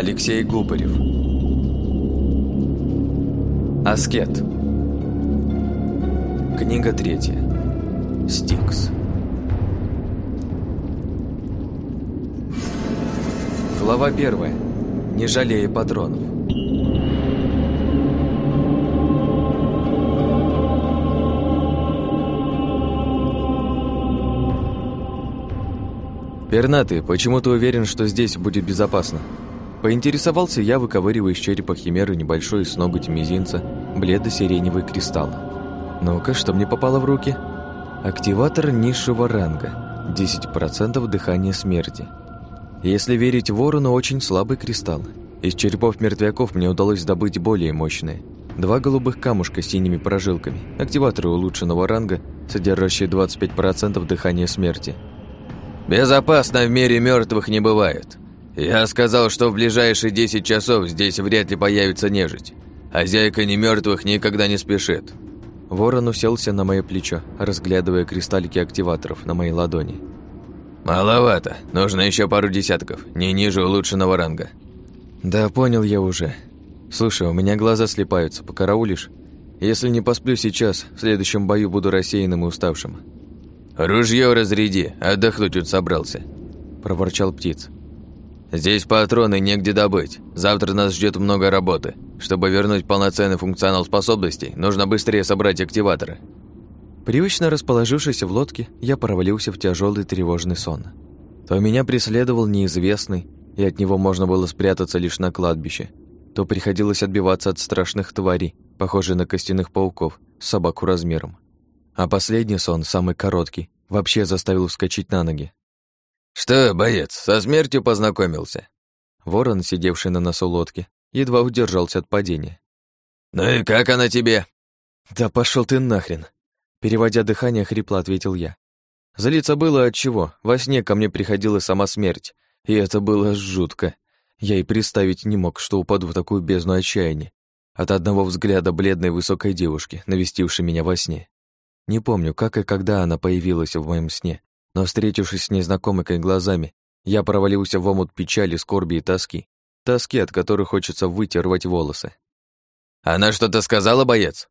Алексей Губарев. Аскет. Книга третья. Стикс. Глава первая. Не жалея патронов. «Пернатый, почему ты уверен, что здесь будет безопасно?» Поинтересовался я, выковыривая из черепа химеры небольшой с ноготь мизинца бледо-сиреневый кристалл. «Ну-ка, что мне попало в руки?» Активатор низшего ранга. 10% дыхания смерти. Если верить ворону, очень слабый кристалл. Из черепов мертвяков мне удалось добыть более мощные. Два голубых камушка с синими прожилками. Активаторы улучшенного ранга, содержащие 25% дыхания смерти – Безопасно в мире мертвых не бывает. Я сказал, что в ближайшие 10 часов здесь вряд ли появится нежить. Хозяйка не мертвых никогда не спешит. Ворон уселся на мое плечо, разглядывая кристаллики активаторов на моей ладони. «Маловато. Нужно еще пару десятков, не ниже улучшенного ранга». «Да, понял я уже. Слушай, у меня глаза слепаются, покараулишь? Если не посплю сейчас, в следующем бою буду рассеянным и уставшим». «Ружье разряди, отдохнуть тут собрался», – проворчал птиц. «Здесь патроны негде добыть. Завтра нас ждет много работы. Чтобы вернуть полноценный функционал способностей, нужно быстрее собрать активаторы». Привычно расположившись в лодке, я провалился в тяжелый тревожный сон. То меня преследовал неизвестный, и от него можно было спрятаться лишь на кладбище, то приходилось отбиваться от страшных тварей, похожих на костяных пауков, с собаку размером. А последний сон, самый короткий, вообще заставил вскочить на ноги. «Что, боец, со смертью познакомился?» Ворон, сидевший на носу лодки, едва удержался от падения. «Ну и как она тебе?» «Да пошел ты нахрен!» Переводя дыхание, хрипло ответил я. Залиться было от чего. Во сне ко мне приходила сама смерть, и это было жутко. Я и представить не мог, что упаду в такую бездну отчаяния от одного взгляда бледной высокой девушки, навестившей меня во сне. Не помню, как и когда она появилась в моем сне, но, встретившись с незнакомкой глазами, я провалился в омут печали, скорби и тоски. Тоски, от которых хочется выйти, рвать волосы. «Она что-то сказала, боец?»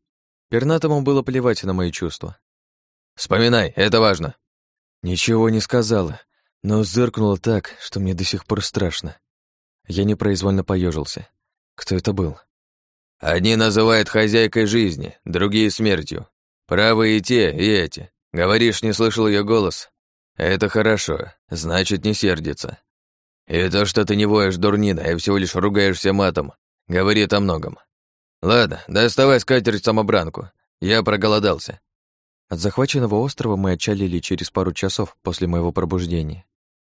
Пернатому было плевать на мои чувства. «Вспоминай, это важно». Ничего не сказала, но зыркнула так, что мне до сих пор страшно. Я непроизвольно поежился. Кто это был? Одни называют хозяйкой жизни, другие — смертью. Правы и те, и эти. Говоришь, не слышал ее голос? Это хорошо, значит, не сердится. И то, что ты не воешь дурнина и всего лишь ругаешься матом, говорит о многом. Ладно, доставай скатерть-самобранку. Я проголодался. От захваченного острова мы отчалили через пару часов после моего пробуждения.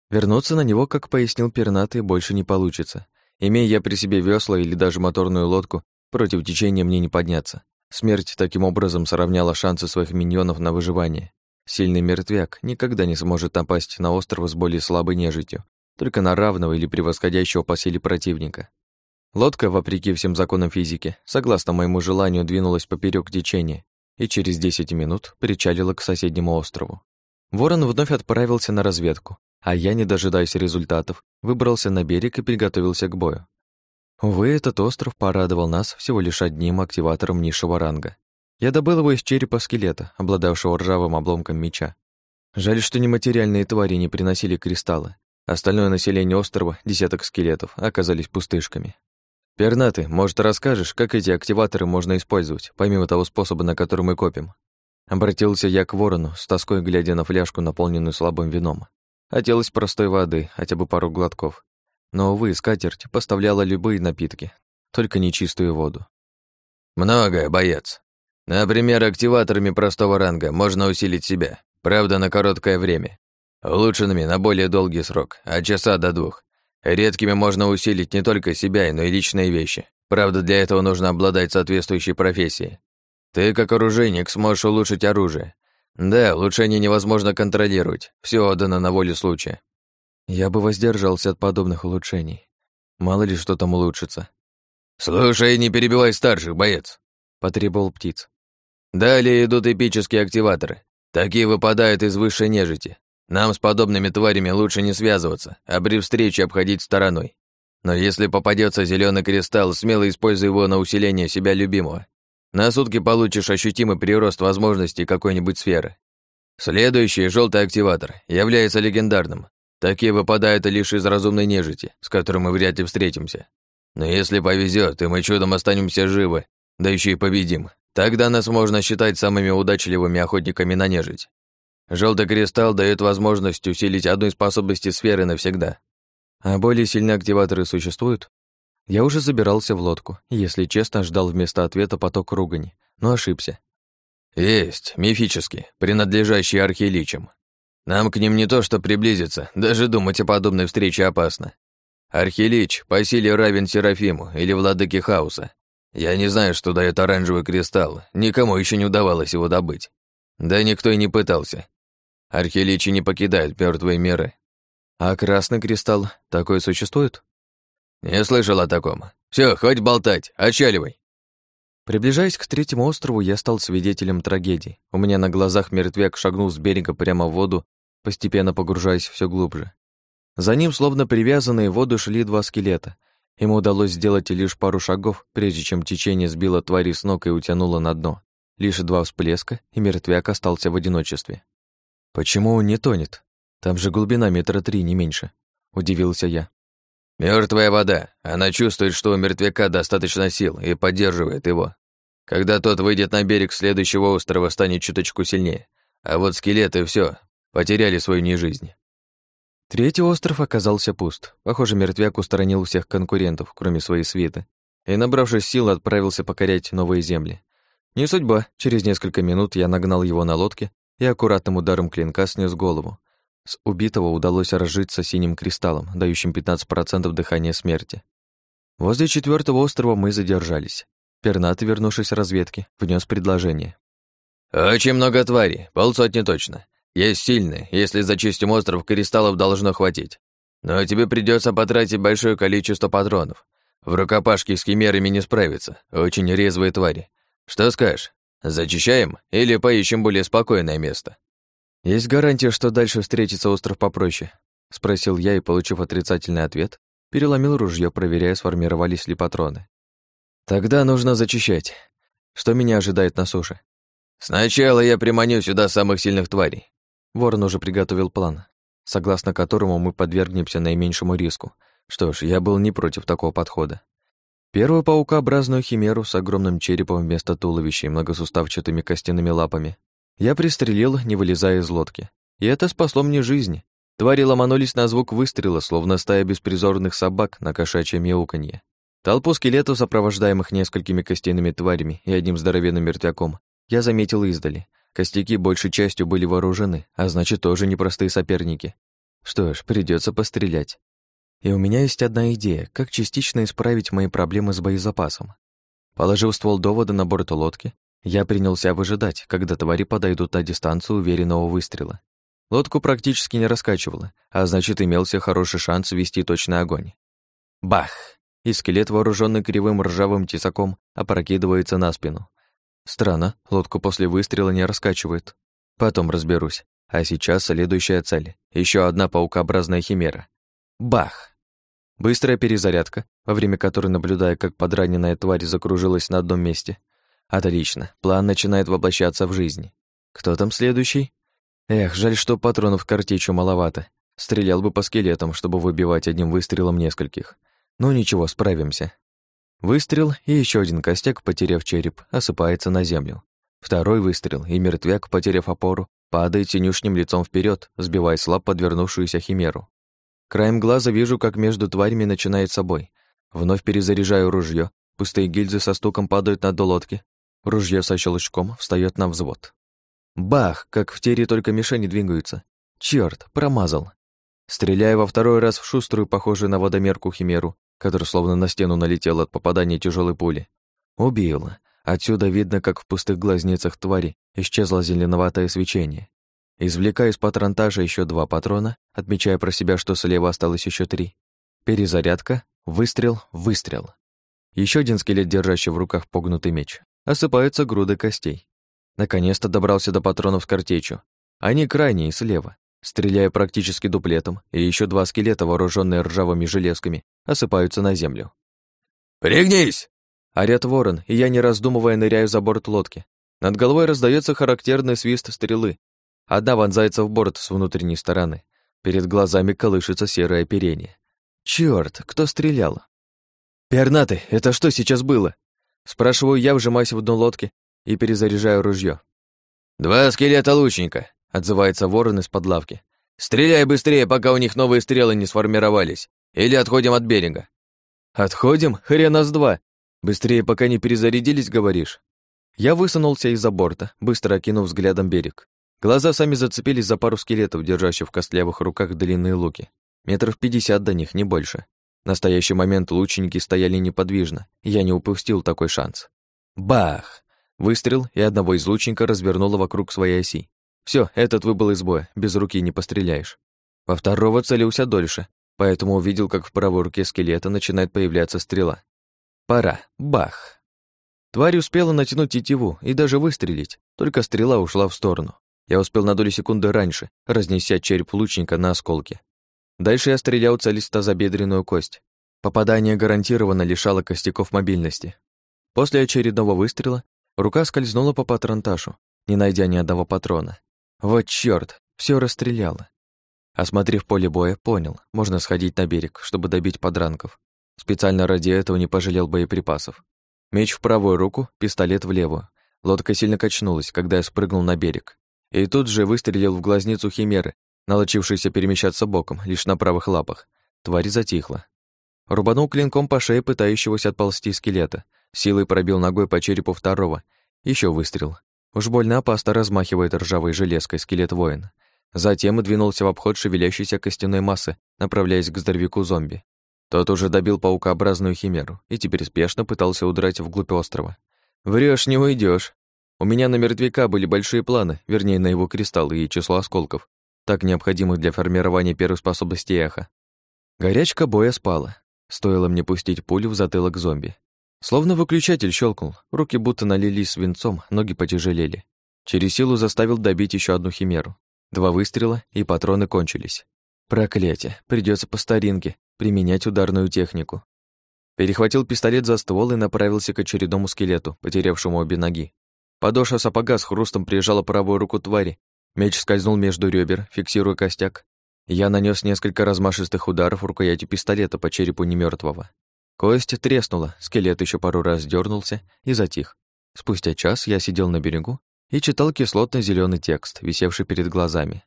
Вернуться на него, как пояснил пернатый, больше не получится. Имея я при себе весла или даже моторную лодку, против течения мне не подняться. Смерть таким образом сравняла шансы своих миньонов на выживание. Сильный мертвяк никогда не сможет напасть на остров с более слабой нежитью, только на равного или превосходящего по силе противника. Лодка, вопреки всем законам физики, согласно моему желанию, двинулась поперек течения и через 10 минут причалила к соседнему острову. Ворон вновь отправился на разведку, а я, не дожидаясь результатов, выбрался на берег и приготовился к бою. Увы, этот остров порадовал нас всего лишь одним активатором низшего ранга. Я добыл его из черепа скелета, обладавшего ржавым обломком меча. Жаль, что нематериальные твари не приносили кристаллы. Остальное население острова, десяток скелетов, оказались пустышками. «Пернатый, может, расскажешь, как эти активаторы можно использовать, помимо того способа, на который мы копим?» Обратился я к ворону, с тоской глядя на фляжку, наполненную слабым вином. Хотелось простой воды, хотя бы пару глотков. Но, увы, скатерть поставляла любые напитки, только не чистую воду. «Многое, боец. Например, активаторами простого ранга можно усилить себя, правда, на короткое время. Улучшенными на более долгий срок, от часа до двух. Редкими можно усилить не только себя, но и личные вещи. Правда, для этого нужно обладать соответствующей профессией. Ты, как оружейник, сможешь улучшить оружие. Да, улучшение невозможно контролировать, все отдано на волю случая. Я бы воздержался от подобных улучшений. Мало ли что там улучшится. «Слушай, не перебивай старших, боец», — потребовал птиц. «Далее идут эпические активаторы. Такие выпадают из высшей нежити. Нам с подобными тварями лучше не связываться, а при встрече обходить стороной. Но если попадется зеленый кристалл, смело используй его на усиление себя любимого. На сутки получишь ощутимый прирост возможностей какой-нибудь сферы. Следующий, желтый активатор, является легендарным. Такие выпадают лишь из разумной нежити, с которой мы вряд ли встретимся. Но если повезет, и мы чудом останемся живы, да еще и победим, тогда нас можно считать самыми удачливыми охотниками на нежить. Желтый кристалл дает возможность усилить одну из способностей сферы навсегда. А более сильные активаторы существуют? Я уже забирался в лодку, если честно, ждал вместо ответа поток ругани, но ошибся. Есть, мифические, принадлежащие архиличам. Нам к ним не то что приблизиться, даже думать о подобной встрече опасно. Архилич по силе равен Серафиму или Владыке Хаоса. Я не знаю, что дает оранжевый кристалл, никому еще не удавалось его добыть. Да никто и не пытался. Архиличи не покидают мертвые миры. А красный кристалл такой существует? Не слышал о таком. Все, хоть болтать, отчаливай. Приближаясь к третьему острову, я стал свидетелем трагедии. У меня на глазах мертвяк шагнул с берега прямо в воду, постепенно погружаясь все глубже. За ним, словно привязанные в воду, шли два скелета. Ему удалось сделать лишь пару шагов, прежде чем течение сбило твари с ног и утянуло на дно. Лишь два всплеска, и мертвяк остался в одиночестве. «Почему он не тонет? Там же глубина метра три, не меньше», — удивился я. Мертвая вода. Она чувствует, что у мертвяка достаточно сил и поддерживает его. Когда тот выйдет на берег следующего острова, станет чуточку сильнее. А вот скелеты все потеряли свою нежизнь. Третий остров оказался пуст. Похоже, мертвяк устранил всех конкурентов, кроме своей свиты, и, набравшись сил, отправился покорять новые земли. Не судьба, через несколько минут я нагнал его на лодке и аккуратным ударом клинка снес голову. С убитого удалось разжиться синим кристаллом, дающим 15% дыхания смерти. Возле четвертого острова мы задержались. Пернатый, вернувшись с разведки, внес предложение. «Очень много тварей, полсотни точно. Есть сильные, если зачистим остров, кристаллов должно хватить. Но тебе придется потратить большое количество патронов. В рукопашке с химерами не справиться, очень резвые твари. Что скажешь, зачищаем или поищем более спокойное место?» «Есть гарантия, что дальше встретится остров попроще?» — спросил я и, получив отрицательный ответ, переломил ружье, проверяя, сформировались ли патроны. «Тогда нужно зачищать. Что меня ожидает на суше?» «Сначала я приманю сюда самых сильных тварей». Ворон уже приготовил план, согласно которому мы подвергнемся наименьшему риску. Что ж, я был не против такого подхода. Первую паукообразную химеру с огромным черепом вместо туловища и многосуставчатыми костяными лапами я пристрелил, не вылезая из лодки. И это спасло мне жизнь. Твари ломанулись на звук выстрела, словно стая беспризорных собак на кошачье мяуканье. Толпу скелетов, сопровождаемых несколькими костяными тварями и одним здоровенным мертвяком, я заметил издали. Костяки большей частью были вооружены, а значит, тоже непростые соперники. Что ж, придется пострелять. И у меня есть одна идея, как частично исправить мои проблемы с боезапасом. Положив ствол довода на борт лодки, я принялся выжидать, когда твари подойдут на дистанцию уверенного выстрела. Лодку практически не раскачивало, а значит, имелся хороший шанс вести точный огонь. Бах! И скелет, вооруженный кривым ржавым тесаком, опрокидывается на спину. Странно, лодку после выстрела не раскачивает. Потом разберусь. А сейчас следующая цель. Еще одна паукообразная химера. Бах! Быстрая перезарядка, во время которой, наблюдая, как подраненная тварь закружилась на одном месте, Отлично, план начинает воплощаться в жизнь. Кто там следующий? Эх, жаль, что патронов к картечу маловато. Стрелял бы по скелетам, чтобы выбивать одним выстрелом нескольких. Но ничего, справимся. Выстрел, и еще один костяк, потеряв череп, осыпается на землю. Второй выстрел, и мертвяк, потеряв опору, падает синюшним лицом вперед, сбивая слаб подвернувшуюся химеру. Краем глаза вижу, как между тварями начинает собой. Вновь перезаряжаю ружье, пустые гильзы со стуком падают на дно лодки, Ружье со щелчком встает на взвод. Бах, как в тере только мишени двигаются. Черт, промазал. Стреляя во второй раз в шуструю, похожую на водомерку химеру, которая словно на стену налетела от попадания тяжелой пули. Убил. Отсюда видно, как в пустых глазницах твари исчезло зеленоватое свечение. Извлекаю из патронтажа еще два патрона, отмечая про себя, что слева осталось еще три. Перезарядка, выстрел, выстрел. Еще один скелет, держащий в руках погнутый меч осыпаются груды костей. Наконец-то добрался до патронов с картечью. Они крайние, слева. Стреляя практически дуплетом, и еще два скелета, вооруженные ржавыми железками, осыпаются на землю. «Пригнись!» Орят ворон, и я, не раздумывая, ныряю за борт лодки. Над головой раздается характерный свист стрелы. Одна вонзается в борт с внутренней стороны. Перед глазами колышется серое оперение. Чёрт, кто стрелял? «Пернатый, это что сейчас было?» Спрашиваю я, вжимаясь в дно лодки и перезаряжаю ружье. «Два скелета лучника», — отзывается ворон из-под лавки. «Стреляй быстрее, пока у них новые стрелы не сформировались. Или отходим от берега». «Отходим? Хрена с два. Быстрее, пока не перезарядились, говоришь?» Я высунулся из-за борта, быстро окинув взглядом берег. Глаза сами зацепились за пару скелетов, держащих в костлявых руках длинные луки. Метров пятьдесят до них, не больше. В настоящий момент лучники стояли неподвижно, я не упустил такой шанс. Бах! Выстрел, и одного из лучника развернуло вокруг своей оси. Все, этот выбыл из боя, без руки не постреляешь. Во второго целился дольше, поэтому увидел, как в правой руке скелета начинает появляться стрела. Пора. Бах! Тварь успела натянуть тетиву и даже выстрелить, только стрела ушла в сторону. Я успел на долю секунды раньше, разнеся череп лучника на осколки. Дальше я стрелял целясь в тазобедренную кость. Попадание гарантированно лишало костяков мобильности. После очередного выстрела рука скользнула по патронташу, не найдя ни одного патрона. Вот чёрт, всё расстреляло. Осмотрев поле боя, понял, можно сходить на берег, чтобы добить подранков. Специально ради этого не пожалел боеприпасов. Меч в правую руку, пистолет в левую. Лодка сильно качнулась, когда я спрыгнул на берег. И тут же выстрелил в глазницу химеры, налочившейся перемещаться боком, лишь на правых лапах. Тварь затихла. Рубанул клинком по шее пытающегося отползти скелета, силой пробил ногой по черепу второго. Еще выстрел. Уж больно опасно размахивает ржавой железкой скелет воина. Затем и двинулся в обход шевелящейся костяной массы, направляясь к здоровяку зомби. Тот уже добил паукообразную химеру и теперь спешно пытался удрать вглубь острова. Врешь, не уйдешь. У меня на мертвяка были большие планы, вернее, на его кристаллы и число осколков, так необходимых для формирования первой способности эха. Горячка боя спала. Стоило мне пустить пулю в затылок зомби. Словно выключатель щелкнул, руки будто налились свинцом, ноги потяжелели. Через силу заставил добить еще одну химеру. Два выстрела, и патроны кончились. Проклятие, придется по старинке, применять ударную технику. Перехватил пистолет за ствол и направился к очередному скелету, потерявшему обе ноги. Подошва сапога с хрустом прижала правую руку твари. Меч скользнул между ребер, фиксируя костяк. Я нанес несколько размашистых ударов рукоятью пистолета по черепу немертвого. Кость треснула, скелет еще пару раз дернулся и затих. Спустя час я сидел на берегу и читал кислотно зеленый текст, висевший перед глазами.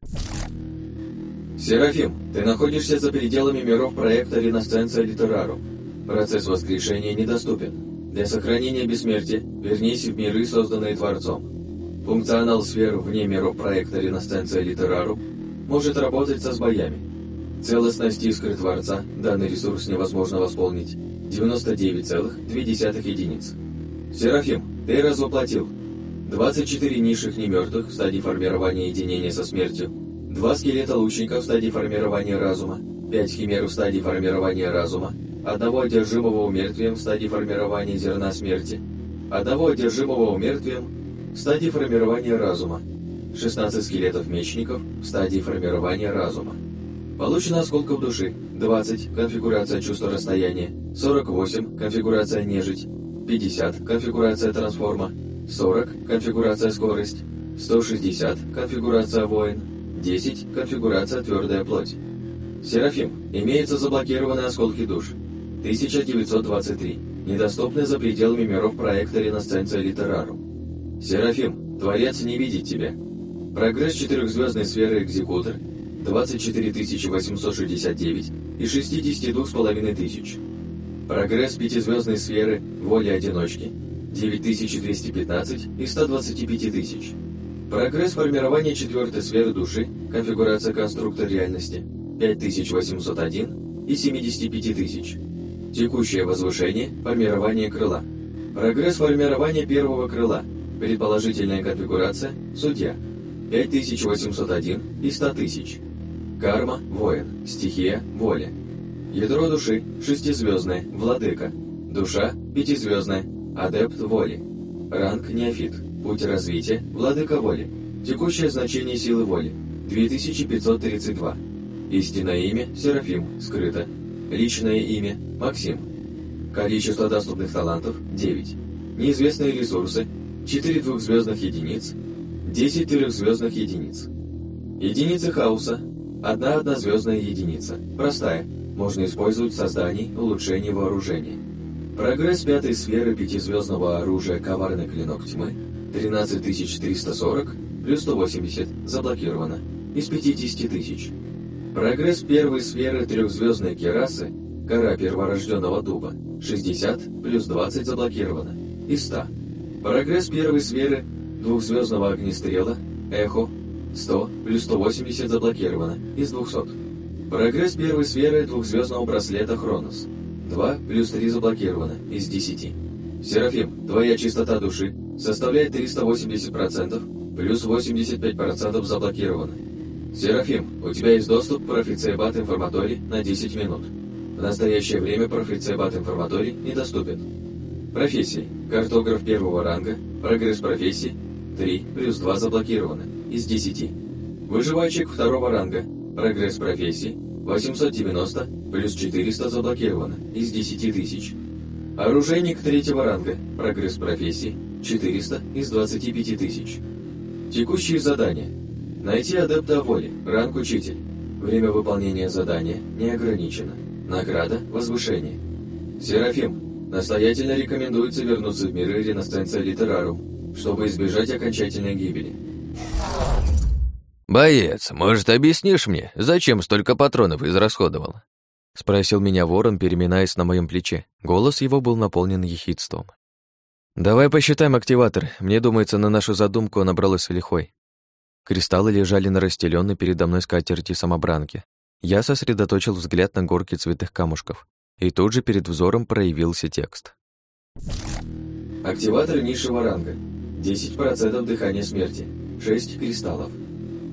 Серафим, ты находишься за пределами миров проекта «Ренессенция Литерарум». Процесс воскрешения недоступен. Для сохранения бессмертия вернись в миры, созданные Творцом. Функционал сфер вне миров проекта «Ренессенция Литерарум» может работать со сбоями. Целостность искры Творца данный ресурс невозможно восполнить. 99,2 единиц. Серафим, ты развоплотил. 24 низших немертвых в стадии формирования единения со смертью. Два скелета лучника в стадии формирования разума, пять химер в стадии формирования разума, одного одержимого умертвием в стадии формирования зерна смерти, одного одержимого умертвием в стадии формирования разума, 16 скелетов мечников в стадии формирования разума. Получено осколков души. 20 конфигурация чувства расстояния, 48 конфигурация нежить, 50 конфигурация трансформа, 40 конфигурация скорость, 160 конфигурация воин, 10. Конфигурация твердая плоть. Серафим. Имеются заблокированные осколки душ. 1923. Недоступны за пределами миров проекта Ренессенция Литерарум. Серафим. Творец не видит тебя. Прогресс четырехзвездной сферы Экзекутор 24 869 и 62,5 тысяч. Прогресс пятизвездной сферы Воли Одиночки 9215 и 125 тысяч. Прогресс формирования четвертой сферы души, конфигурация конструктор реальности 5801 и 75 тысяч. Текущее возвышение, формирование крыла. Прогресс формирования первого крыла, предположительная конфигурация, судья 5801 и 100 тысяч. Карма, воин, стихия, воля. Ядро души, шестизвездное, владыка. Душа, пятизвездная, адепт воли. Ранг неофит. Путь развития – владыка воли. Текущее значение силы воли. 2532. Истинное имя – Серафим, скрыто. Личное имя – Максим. Количество доступных талантов – 9. Неизвестные ресурсы – 4 двухзвездных единиц, 10 трехзвездных единиц. Единицы хаоса – одна однозвездная единица, простая, можно использовать в создании, улучшении вооружения. Прогресс пятой сферы пятизвездного оружия «Коварный клинок тьмы» 13340 плюс 180 заблокировано из 50 тысяч. Прогресс первой сферы трехзвездной керасы «Кора перворожденного дуба» 60 плюс 20 заблокировано из 100. Прогресс первой сферы двухзвездного огнестрела «Эхо» 100 плюс 180 заблокировано из 200. Прогресс первой сферы двухзвездного браслета «Хронос» 2 плюс 3 заблокировано из 10. Серафим, твоя чистота души составляет 380%, плюс 85% заблокировано. Серафим, у тебя есть доступ к профицебат информаторий на 10 минут. В настоящее время профицебат информаторий недоступен. Профессии. Картограф первого ранга, прогресс профессии, 3 плюс 2 заблокировано, из 10. Выживальщик второго ранга, прогресс профессии, 890 плюс 400 заблокировано, из 10 тысяч. Оружейник третьего ранга, прогресс профессии, 400 из 25 тысяч. Текущие задания. Найти адепта воли, ранг учитель. Время выполнения задания не ограничено. Награда – возвышение. Серафим. Настоятельно рекомендуется вернуться в миры Ренессенция Литерарум, чтобы избежать окончательной гибели. «Боец, может, объяснишь мне, зачем столько патронов израсходовал?» Спросил меня ворон, переминаясь на моем плече. Голос его был наполнен ехидством. «Давай посчитаем активатор. Мне думается, на нашу задумку он набралась лихой». Кристаллы лежали на расстеленной передо мной скатерти самобранки. Я сосредоточил взгляд на горке цветных камушков, и тут же перед взором проявился текст. Активатор низшего ранга. 10% дыхания смерти. 6 кристаллов.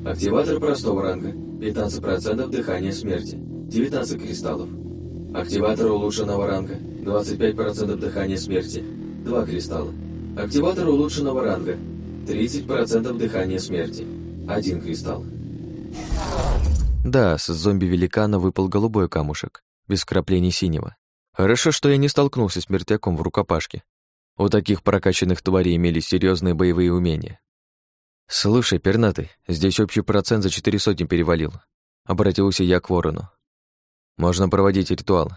Активатор простого ранга. 15% дыхания смерти. 19 кристаллов. Активатор улучшенного ранга. 25% дыхания смерти. 2 кристалла. Активатор улучшенного ранга. 30% дыхания смерти. 1 кристалл. Да, с зомби-великана выпал голубой камушек, без краплений синего. Хорошо, что я не столкнулся с мертвяком в рукопашке. У таких прокачанных тварей имели серьезные боевые умения. «Слушай, пернатый, здесь общий процент за четыре сотни перевалил». Обратился я к ворону. «Можно проводить ритуал».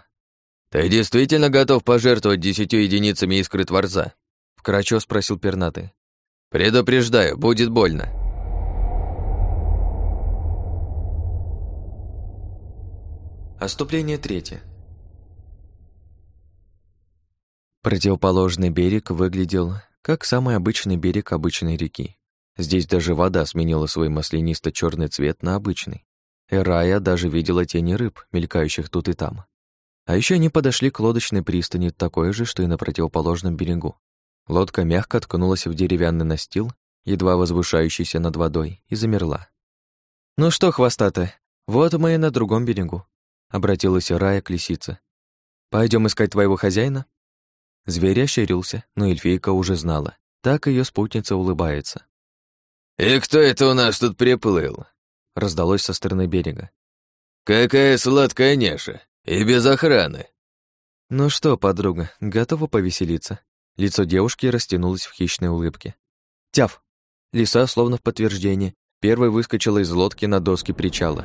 «Ты действительно готов пожертвовать десятью единицами искры Творца?» Вкратчо спросил пернатый. «Предупреждаю, будет больно». Оступление третье. Противоположный берег выглядел как самый обычный берег обычной реки. Здесь даже вода сменила свой маслянисто черный цвет на обычный. Эрая даже видела тени рыб, мелькающих тут и там. А еще они подошли к лодочной пристани, такой же, что и на противоположном берегу. Лодка мягко ткнулась в деревянный настил, едва возвышающийся над водой, и замерла. «Ну что, хвостатая, вот мы и на другом берегу», — обратилась Рая к лисице. Пойдем искать твоего хозяина?» Зверь ощерился, но эльфийка уже знала. Так ее спутница улыбается. «И кто это у нас тут приплыл?» Раздалось со стороны берега. «Какая сладкая няша! И без охраны!» «Ну что, подруга, готова повеселиться?» Лицо девушки растянулось в хищной улыбке. «Тяв!» Лиса, словно в подтверждение, первой выскочила из лодки на доски причала.